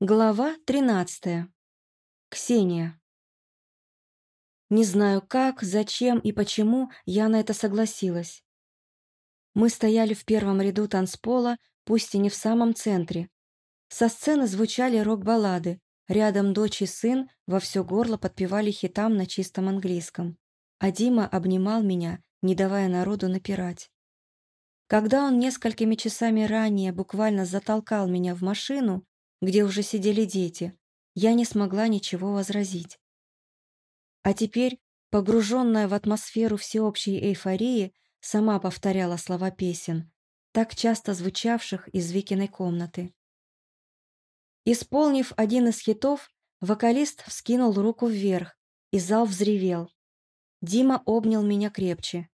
Глава 13. Ксения. Не знаю как, зачем и почему я на это согласилась. Мы стояли в первом ряду танцпола, пусть и не в самом центре. Со сцены звучали рок-баллады, рядом дочь и сын во все горло подпевали хитам на чистом английском. А Дима обнимал меня, не давая народу напирать. Когда он несколькими часами ранее буквально затолкал меня в машину, где уже сидели дети, я не смогла ничего возразить. А теперь, погруженная в атмосферу всеобщей эйфории, сама повторяла слова песен, так часто звучавших из Викиной комнаты. Исполнив один из хитов, вокалист вскинул руку вверх, и зал взревел. Дима обнял меня крепче.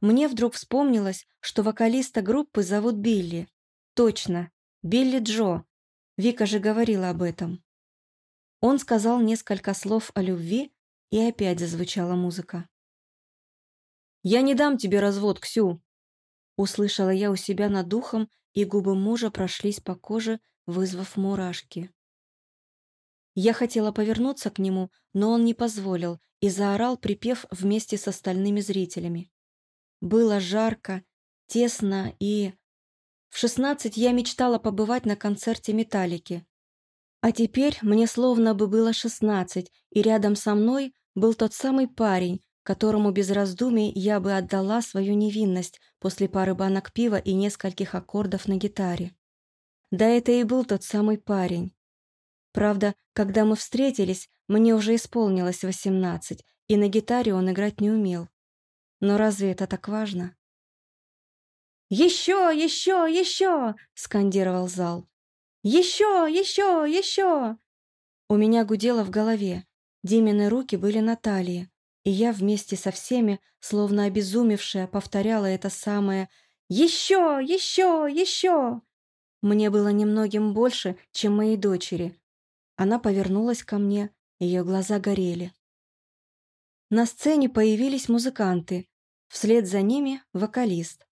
Мне вдруг вспомнилось, что вокалиста группы зовут Билли. Точно, Билли Джо, Вика же говорила об этом. Он сказал несколько слов о любви, и опять зазвучала музыка. «Я не дам тебе развод, Ксю!» Услышала я у себя над духом, и губы мужа прошлись по коже, вызвав мурашки. Я хотела повернуться к нему, но он не позволил и заорал, припев вместе с остальными зрителями. Было жарко, тесно и в 16 я мечтала побывать на концерте «Металлики». А теперь мне словно бы было 16, и рядом со мной был тот самый парень, которому без раздумий я бы отдала свою невинность после пары банок пива и нескольких аккордов на гитаре. Да это и был тот самый парень. Правда, когда мы встретились, мне уже исполнилось 18, и на гитаре он играть не умел. Но разве это так важно? «Еще, еще, еще!» — скандировал зал. «Еще, еще, еще!» У меня гудело в голове. Димины руки были на талии, и я вместе со всеми, словно обезумевшая, повторяла это самое «Еще, еще, еще!» Мне было немногим больше, чем моей дочери. Она повернулась ко мне, ее глаза горели. На сцене появились музыканты, вслед за ними вокалист.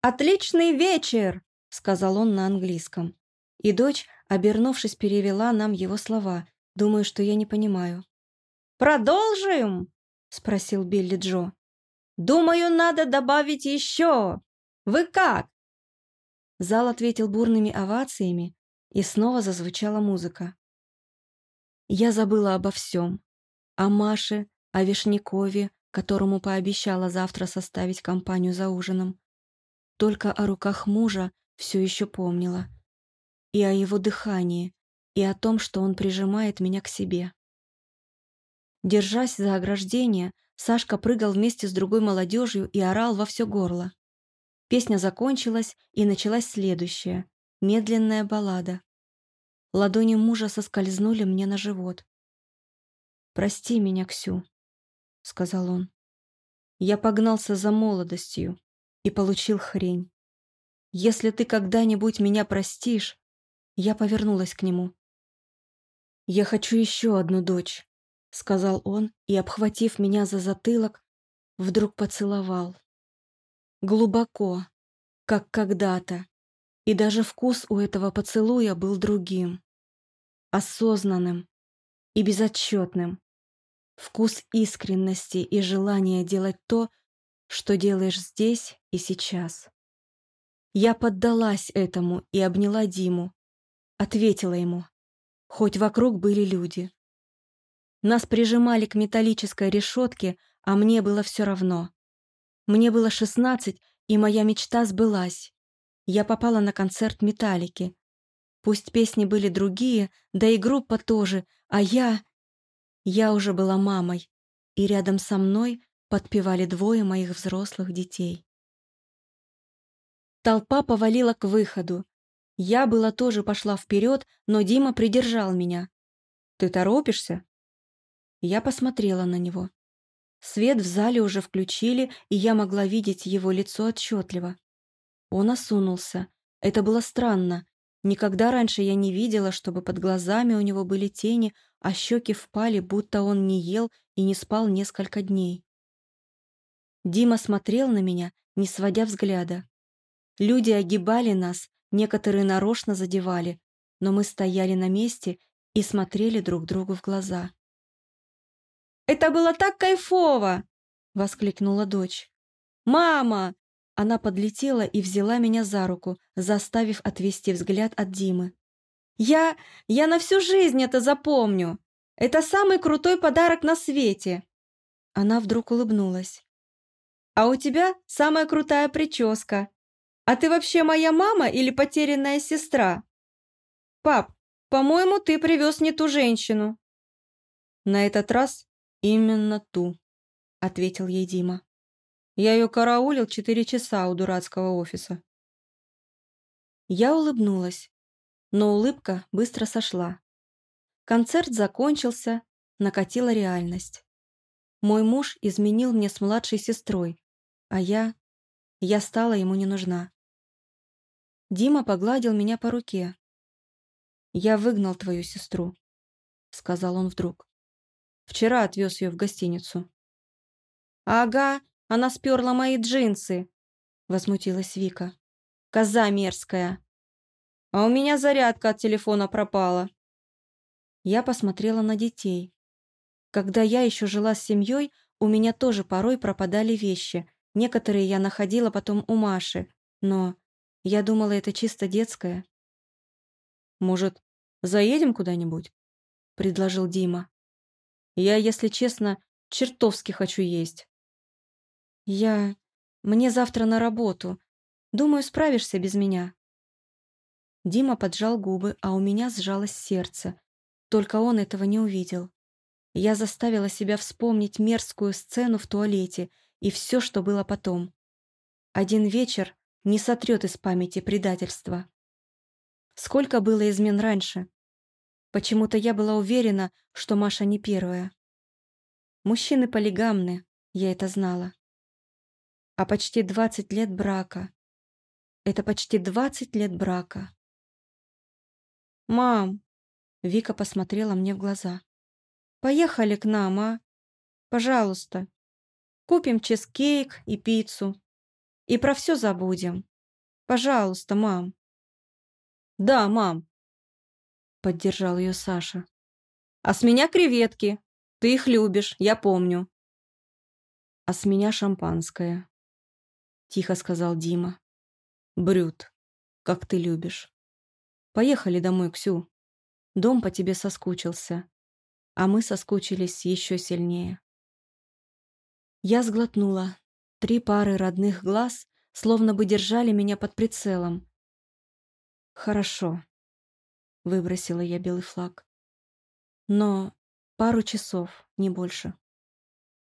«Отличный вечер!» — сказал он на английском. И дочь, обернувшись, перевела нам его слова, думаю, что я не понимаю. «Продолжим?» — спросил Билли Джо. «Думаю, надо добавить еще. Вы как?» Зал ответил бурными овациями, и снова зазвучала музыка. Я забыла обо всем. О Маше, о Вишнякове, которому пообещала завтра составить компанию за ужином, только о руках мужа все еще помнила. И о его дыхании, и о том, что он прижимает меня к себе. Держась за ограждение, Сашка прыгал вместе с другой молодежью и орал во все горло. Песня закончилась, и началась следующая, медленная баллада. Ладони мужа соскользнули мне на живот. «Прости меня, Ксю», — сказал он. «Я погнался за молодостью, и получил хрень. Если ты когда-нибудь меня простишь, я повернулась к нему. «Я хочу еще одну дочь», — сказал он и, обхватив меня за затылок, вдруг поцеловал. Глубоко, как когда-то, и даже вкус у этого поцелуя был другим, осознанным и безотчетным. Вкус искренности и желания делать то, что делаешь здесь и сейчас. Я поддалась этому и обняла Диму. Ответила ему. Хоть вокруг были люди. Нас прижимали к металлической решетке, а мне было все равно. Мне было шестнадцать, и моя мечта сбылась. Я попала на концерт «Металлики». Пусть песни были другие, да и группа тоже, а я... Я уже была мамой, и рядом со мной подпевали двое моих взрослых детей. Толпа повалила к выходу. Я была тоже пошла вперед, но Дима придержал меня. «Ты торопишься?» Я посмотрела на него. Свет в зале уже включили, и я могла видеть его лицо отчетливо. Он осунулся. Это было странно. Никогда раньше я не видела, чтобы под глазами у него были тени, а щеки впали, будто он не ел и не спал несколько дней. Дима смотрел на меня, не сводя взгляда. Люди огибали нас, некоторые нарочно задевали. но мы стояли на месте и смотрели друг другу в глаза. «Это было так кайфово!» — воскликнула дочь. «Мама!» Она подлетела и взяла меня за руку, заставив отвести взгляд от Димы. «Я... я на всю жизнь это запомню! Это самый крутой подарок на свете!» Она вдруг улыбнулась. «А у тебя самая крутая прическа. А ты вообще моя мама или потерянная сестра?» «Пап, по-моему, ты привез не ту женщину». «На этот раз именно ту», — ответил ей Дима. «Я ее караулил четыре часа у дурацкого офиса». Я улыбнулась, но улыбка быстро сошла. Концерт закончился, накатила реальность. Мой муж изменил мне с младшей сестрой, а я... я стала ему не нужна. Дима погладил меня по руке. «Я выгнал твою сестру», — сказал он вдруг. «Вчера отвез ее в гостиницу». «Ага, она сперла мои джинсы», — возмутилась Вика. «Коза мерзкая». «А у меня зарядка от телефона пропала». Я посмотрела на детей. Когда я еще жила с семьей, у меня тоже порой пропадали вещи. Некоторые я находила потом у Маши, но я думала, это чисто детское. «Может, заедем куда-нибудь?» — предложил Дима. «Я, если честно, чертовски хочу есть». «Я... Мне завтра на работу. Думаю, справишься без меня». Дима поджал губы, а у меня сжалось сердце. Только он этого не увидел. Я заставила себя вспомнить мерзкую сцену в туалете и все, что было потом. Один вечер не сотрет из памяти предательства. Сколько было измен раньше? Почему-то я была уверена, что Маша не первая. Мужчины полигамны, я это знала. А почти 20 лет брака. Это почти 20 лет брака. «Мам!» Вика посмотрела мне в глаза. «Поехали к нам, а? Пожалуйста. Купим чизкейк и пиццу. И про все забудем. Пожалуйста, мам». «Да, мам», — поддержал ее Саша. «А с меня креветки. Ты их любишь, я помню». «А с меня шампанское», — тихо сказал Дима. «Брют, как ты любишь». Поехали домой, Ксю. Дом по тебе соскучился. А мы соскучились еще сильнее. Я сглотнула. Три пары родных глаз словно бы держали меня под прицелом. «Хорошо», — выбросила я белый флаг. «Но пару часов, не больше».